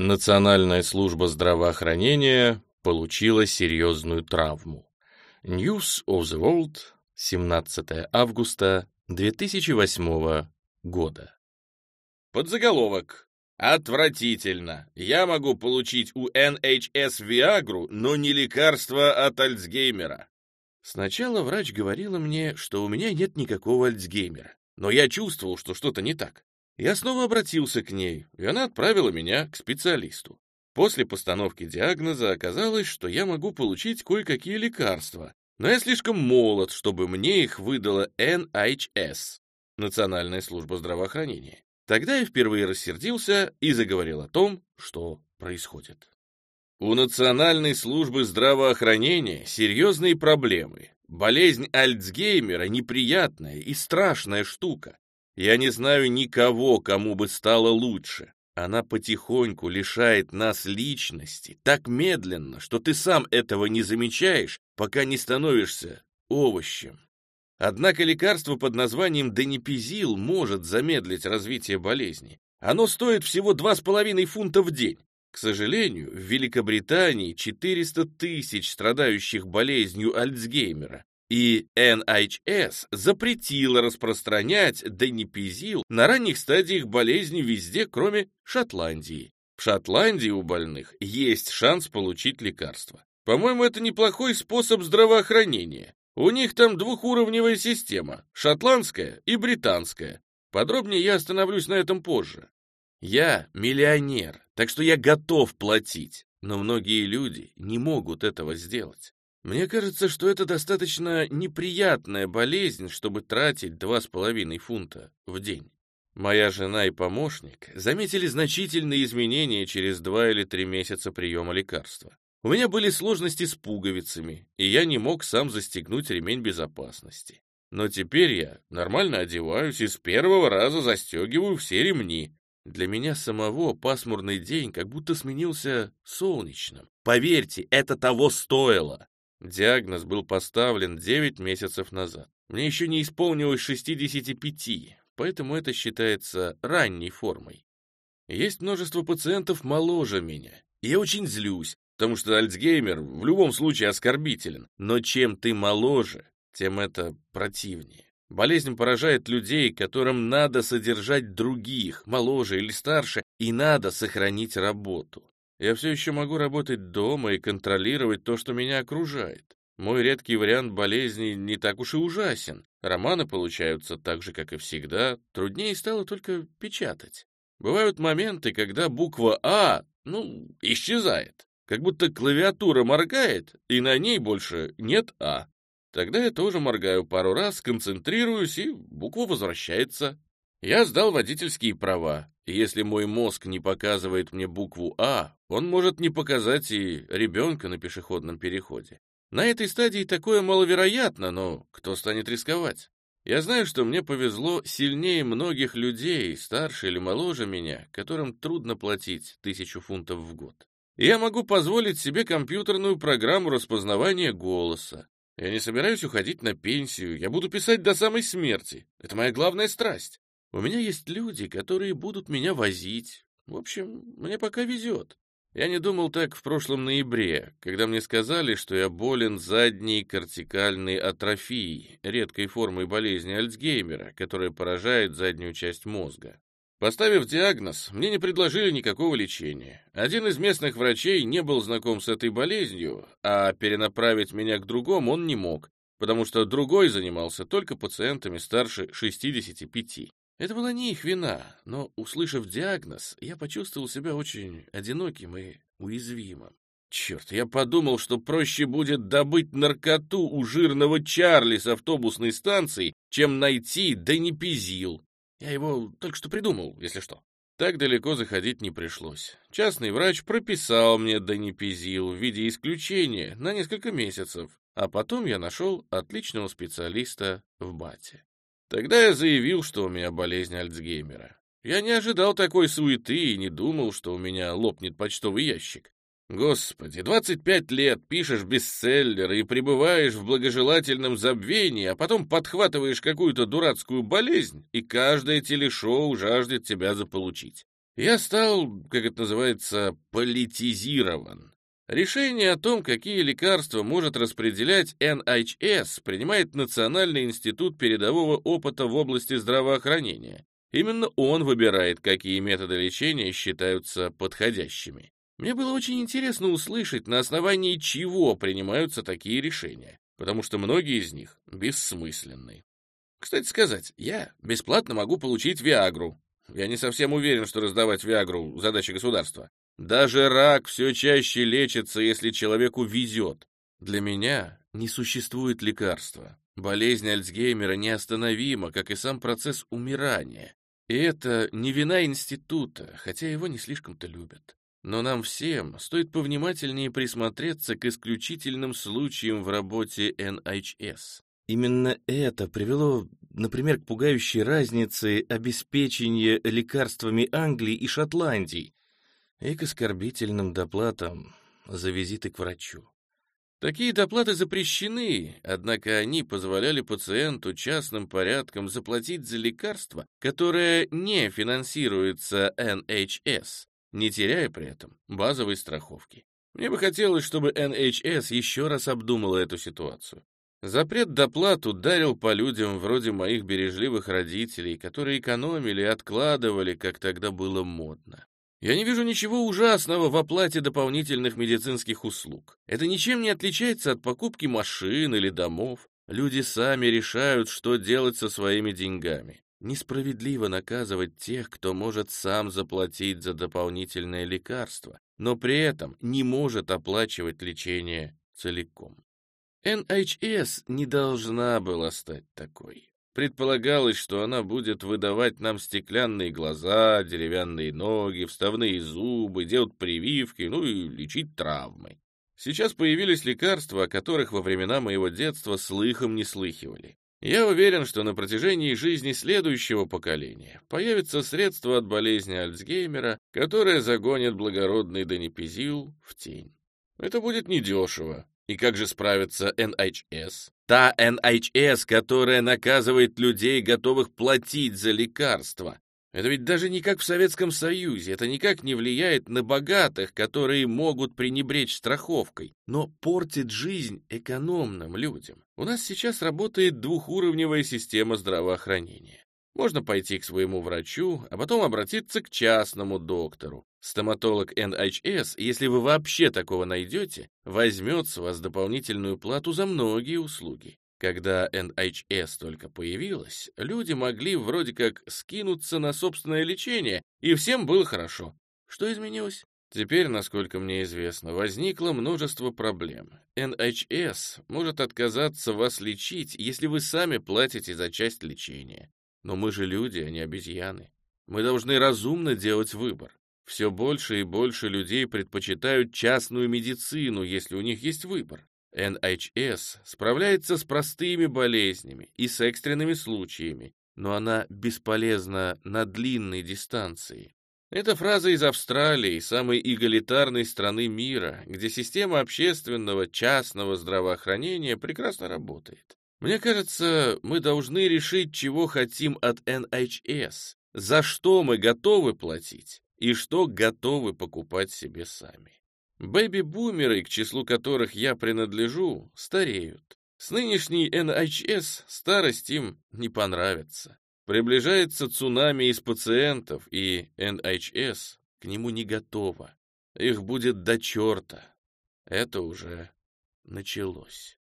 Национальная служба здравоохранения получила серьезную травму. News of the World, 17 августа 2008 года. Подзаголовок. Отвратительно. Я могу получить у NHS Viagra, но не лекарство от Альцгеймера. Сначала врач говорила мне, что у меня нет никакого Альцгеймера, но я чувствовал, что что-то не так. Я снова обратился к ней, и она отправила меня к специалисту. После постановки диагноза оказалось, что я могу получить кое-какие лекарства, но я слишком молод, чтобы мне их выдала NHS, Национальная служба здравоохранения. Тогда я впервые рассердился и заговорил о том, что происходит. У Национальной службы здравоохранения серьезные проблемы. Болезнь Альцгеймера неприятная и страшная штука. Я не знаю никого, кому бы стало лучше. Она потихоньку лишает нас личности, так медленно, что ты сам этого не замечаешь, пока не становишься овощем. Однако лекарство под названием денипизил может замедлить развитие болезни. Оно стоит всего 2,5 фунта в день. К сожалению, в Великобритании 400 тысяч страдающих болезнью Альцгеймера, и NHS запретила распространять денипизил на ранних стадиях болезни везде, кроме Шотландии. В Шотландии у больных есть шанс получить лекарство. По-моему, это неплохой способ здравоохранения. У них там двухуровневая система, шотландская и британская. Подробнее я остановлюсь на этом позже. Я миллионер, так что я готов платить, но многие люди не могут этого сделать. Мне кажется, что это достаточно неприятная болезнь, чтобы тратить два с половиной фунта в день. Моя жена и помощник заметили значительные изменения через два или три месяца приема лекарства. У меня были сложности с пуговицами, и я не мог сам застегнуть ремень безопасности. Но теперь я нормально одеваюсь и с первого раза застегиваю все ремни. Для меня самого пасмурный день как будто сменился солнечным. Поверьте, это того стоило. Диагноз был поставлен 9 месяцев назад. Мне еще не исполнилось 65, поэтому это считается ранней формой. Есть множество пациентов моложе меня. Я очень злюсь, потому что Альцгеймер в любом случае оскорбителен. Но чем ты моложе, тем это противнее. Болезнь поражает людей, которым надо содержать других, моложе или старше, и надо сохранить работу. Я все еще могу работать дома и контролировать то, что меня окружает. Мой редкий вариант болезни не так уж и ужасен. Романы получаются так же, как и всегда. Труднее стало только печатать. Бывают моменты, когда буква «А», ну, исчезает. Как будто клавиатура моргает, и на ней больше нет «А». Тогда я тоже моргаю пару раз, концентрируюсь, и буква возвращается. Я сдал водительские права, если мой мозг не показывает мне букву «А», он может не показать и ребенка на пешеходном переходе. На этой стадии такое маловероятно, но кто станет рисковать? Я знаю, что мне повезло сильнее многих людей, старше или моложе меня, которым трудно платить тысячу фунтов в год. Я могу позволить себе компьютерную программу распознавания голоса. Я не собираюсь уходить на пенсию, я буду писать до самой смерти. Это моя главная страсть. У меня есть люди, которые будут меня возить. В общем, мне пока везет. Я не думал так в прошлом ноябре, когда мне сказали, что я болен задней кортикальной атрофией, редкой формой болезни Альцгеймера, которая поражает заднюю часть мозга. Поставив диагноз, мне не предложили никакого лечения. Один из местных врачей не был знаком с этой болезнью, а перенаправить меня к другому он не мог, потому что другой занимался только пациентами старше 65. Это была не их вина, но, услышав диагноз, я почувствовал себя очень одиноким и уязвимым. Черт, я подумал, что проще будет добыть наркоту у жирного Чарли с автобусной станции, чем найти Денипизил. Я его только что придумал, если что. Так далеко заходить не пришлось. Частный врач прописал мне Денипизил в виде исключения на несколько месяцев, а потом я нашел отличного специалиста в Бате. Тогда я заявил, что у меня болезнь Альцгеймера. Я не ожидал такой суеты и не думал, что у меня лопнет почтовый ящик. Господи, 25 лет пишешь бестселлеры и пребываешь в благожелательном забвении, а потом подхватываешь какую-то дурацкую болезнь, и каждое телешоу жаждет тебя заполучить. Я стал, как это называется, политизирован. Решение о том, какие лекарства может распределять NHS, принимает Национальный институт передового опыта в области здравоохранения. Именно он выбирает, какие методы лечения считаются подходящими. Мне было очень интересно услышать, на основании чего принимаются такие решения, потому что многие из них бессмысленны. Кстати сказать, я бесплатно могу получить Виагру. Я не совсем уверен, что раздавать Виагру — задача государства. Даже рак все чаще лечится, если человеку везет. Для меня не существует лекарства. Болезнь Альцгеймера неостановима, как и сам процесс умирания. И это не вина института, хотя его не слишком-то любят. Но нам всем стоит повнимательнее присмотреться к исключительным случаям в работе NHS. Именно это привело, например, к пугающей разнице обеспечения лекарствами Англии и Шотландии и к оскорбительным доплатам за визиты к врачу. Такие доплаты запрещены, однако они позволяли пациенту частным порядком заплатить за лекарство, которое не финансируется NHS, не теряя при этом базовой страховки. Мне бы хотелось, чтобы NHS еще раз обдумала эту ситуацию. Запрет доплат ударил по людям вроде моих бережливых родителей, которые экономили откладывали, как тогда было модно. Я не вижу ничего ужасного в оплате дополнительных медицинских услуг. Это ничем не отличается от покупки машин или домов. Люди сами решают, что делать со своими деньгами. Несправедливо наказывать тех, кто может сам заплатить за дополнительное лекарство, но при этом не может оплачивать лечение целиком. NHS не должна была стать такой. Предполагалось, что она будет выдавать нам стеклянные глаза, деревянные ноги, вставные зубы, делать прививки, ну и лечить травмы. Сейчас появились лекарства, о которых во времена моего детства слыхом не слыхивали. Я уверен, что на протяжении жизни следующего поколения появятся средства от болезни Альцгеймера, которые загонят благородный Донепизил в тень. Это будет недешево. И как же справится NHS? Та NHS, которая наказывает людей, готовых платить за лекарства. Это ведь даже не как в Советском Союзе, это никак не влияет на богатых, которые могут пренебречь страховкой, но портит жизнь экономным людям. У нас сейчас работает двухуровневая система здравоохранения. Можно пойти к своему врачу, а потом обратиться к частному доктору. Стоматолог NHS, если вы вообще такого найдете, возьмет с вас дополнительную плату за многие услуги. Когда NHS только появилась, люди могли вроде как скинуться на собственное лечение, и всем было хорошо. Что изменилось? Теперь, насколько мне известно, возникло множество проблем. NHS может отказаться вас лечить, если вы сами платите за часть лечения. Но мы же люди, а не обезьяны. Мы должны разумно делать выбор. Все больше и больше людей предпочитают частную медицину, если у них есть выбор. NHS справляется с простыми болезнями и с экстренными случаями, но она бесполезна на длинной дистанции. Эта фраза из Австралии, самой эгалитарной страны мира, где система общественного частного здравоохранения прекрасно работает. Мне кажется, мы должны решить, чего хотим от NHS, за что мы готовы платить и что готовы покупать себе сами. Бэби-бумеры, к числу которых я принадлежу, стареют. С нынешней NHS старость им не понравится. Приближается цунами из пациентов, и NHS к нему не готова. Их будет до черта. Это уже началось.